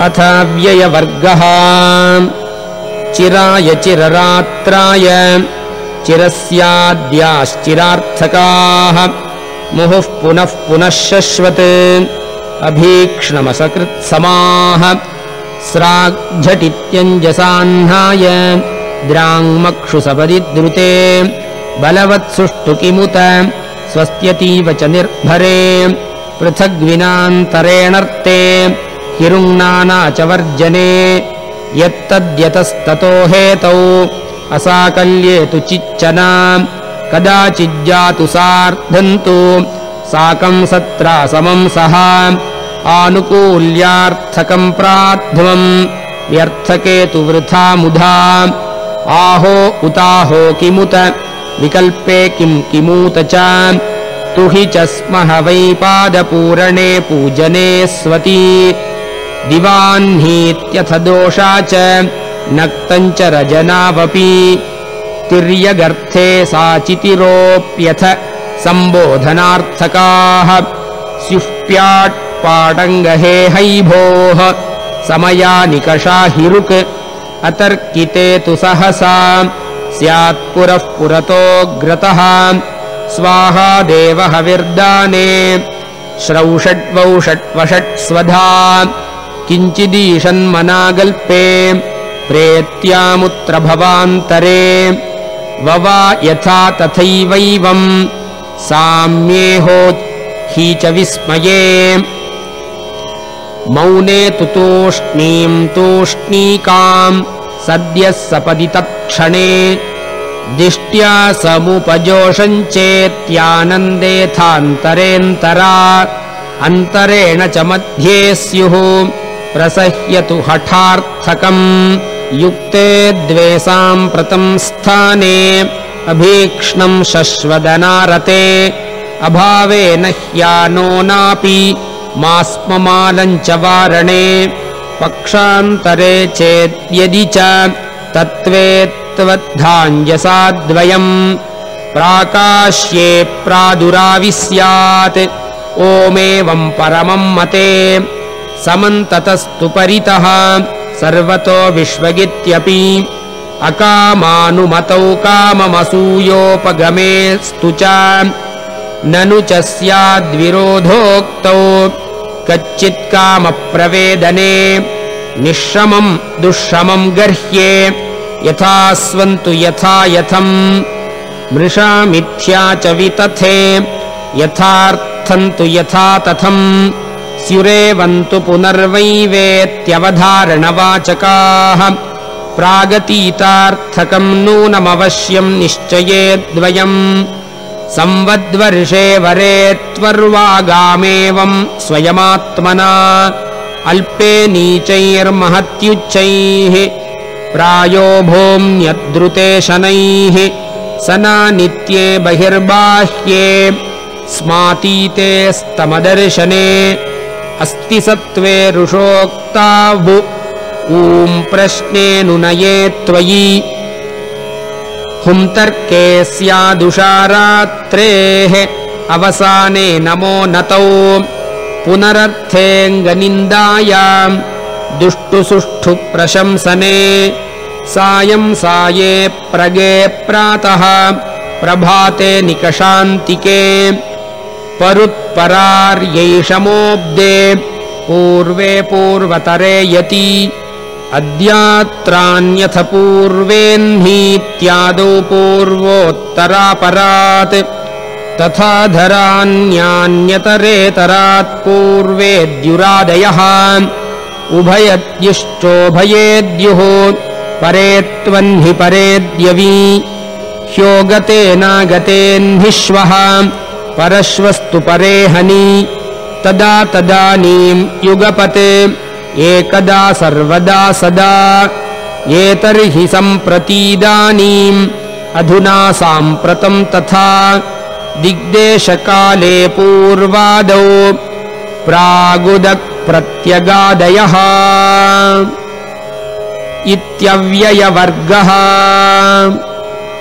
अथ व्ययवर्गः चिराय चिररात्राय चिरस्याद्याश्चिरार्थकाः। मुहुः पुनः पुनः शश्वत्। अभीक्ष्णमसकृत्समाः। स्राग्झटित्यञ्जसाह्नाय द्राङ्मक्षुसपदि द्रुते बलवत्सुष्टु किमुत स्वस्त्यतीव च निर्भरे। पृथग्विनान्तरेणर्ते वर्जने। यत्तद्यतस्ततो हेतौ। असाकल्ये तु चिच्चना कदाचिज्जातु सार्धन्तु। साकम् सत्रासमम् सः आनुकूल्यार्थकम् प्राध्वम्। व्यर्थके तु वृथा मुधा। आहो उताहो किमुत। विकल्पे किम् किमूत च। तु हि च स्मः वै पादपूरणे पूजने स्वती दिवाह्नीत्यथ दोषा च नक्तम् च रजनावपि तिर्यगर्थे साचितिरोऽप्यथ सम्बोधनार्थकाः स्युःप्याट्पाटङ्गहे हैभोः समयानिकषा हिरुक् अतर्किते तु सहसा स्यात्पुरः पुरतोऽग्रतः स्वाहा देवहविर्दाने श्रौषड्वौषट्वषट्स्वधा किञ्चिदीशन्मनागल्पे प्रेत्यामुत्र भवान्तरे। ववा यथा तथैवैवम् साम्येहो हि च विस्मये। मौने तु तूष्णीम् तूष्णीकाम् सद्यः सपदि तत्क्षणे। दिष्ट्या समुपजोषम् चेत्यानन्देथान्तरेऽन्तरा अन्तरेण च मध्ये स्युः प्रसह्यतु हठार्थकम्। युक्ते द्वे साम्प्रतम् स्थाने अभीक्ष्णम् शश्वदनारते। अभावेन ह्यानो नापि मास्ममालम् च वारणे। पक्षान्तरे चेद्यदि च तत्त्वेत्त्वद्धाञ्जसाद्वयम् प्राकाश्ये प्रादुराविस्यात्। ओमेवम् परमम् मते समन्ततस्तु परितः सर्वतो विश्वगित्यपि अकामानुमतौ काममसूयोपगमेस्तु च। ननु च स्याद्विरोधोक्तौ कच्चित्कामप्रवेदने निःश्रमम् दुःश्रमम् गर्ह्ये यथा स्वन्तु यथा यथम् मृषा मिथ्या च वितथे यथार्थम् तु यथा तथम् स्युरेवन्तु पुनर्वैवेत्यवधारणवाचकाः। प्रागतीतार्थकम् नूनमवश्यम् निश्चये द्वयम्। संवद्वर्षे वरे त्वर्वागामेवम् स्वयमात्मना। अल्पे नीचैर्महत्युच्चैः। प्रायो भूम्यद्रुते शनैः। सनानित्ये बहिर्बाह्ये। स्मातीते स्तमदर्शने अस्ति सत्त्वे ऋषोक्तावु ऊम् प्रश्नेऽनुनये त्वयि। हुंतर्के स्यादुषारात्रेः अवसाने नमो नतौ। पुनरर्थेऽङ्गनिन्दायाम् दुष्टुसुष्ठु प्रशंसने। सायम् साये प्रगे प्रातः प्रभाते निकषान्तिके परुत्परार्यैषमोऽब्दे पूर्वे पूर्वतरे यति। अद्यात्रान्यथ पूर्वेह्नीत्यादौ पूर्वोत्तरापरात्। तथा धरान्यान्यतरेतरात् पूर्वेद्युरादयः उभयद्युश्चोभयेद्युः परे त्वह्नि परेद्यवी। ह्योगतेनागतेह्निश्वः परश्वस्तु परे हनि तदा तदानीम् युगपते एकदा सर्वदा सदा। एतर्हि सम्प्रतीदानीम् अधुना साम्प्रतम् तथा। दिग्देशकाले पूर्वादौ प्रागुदप्रत्यगादयः। इत्यव्ययवर्गः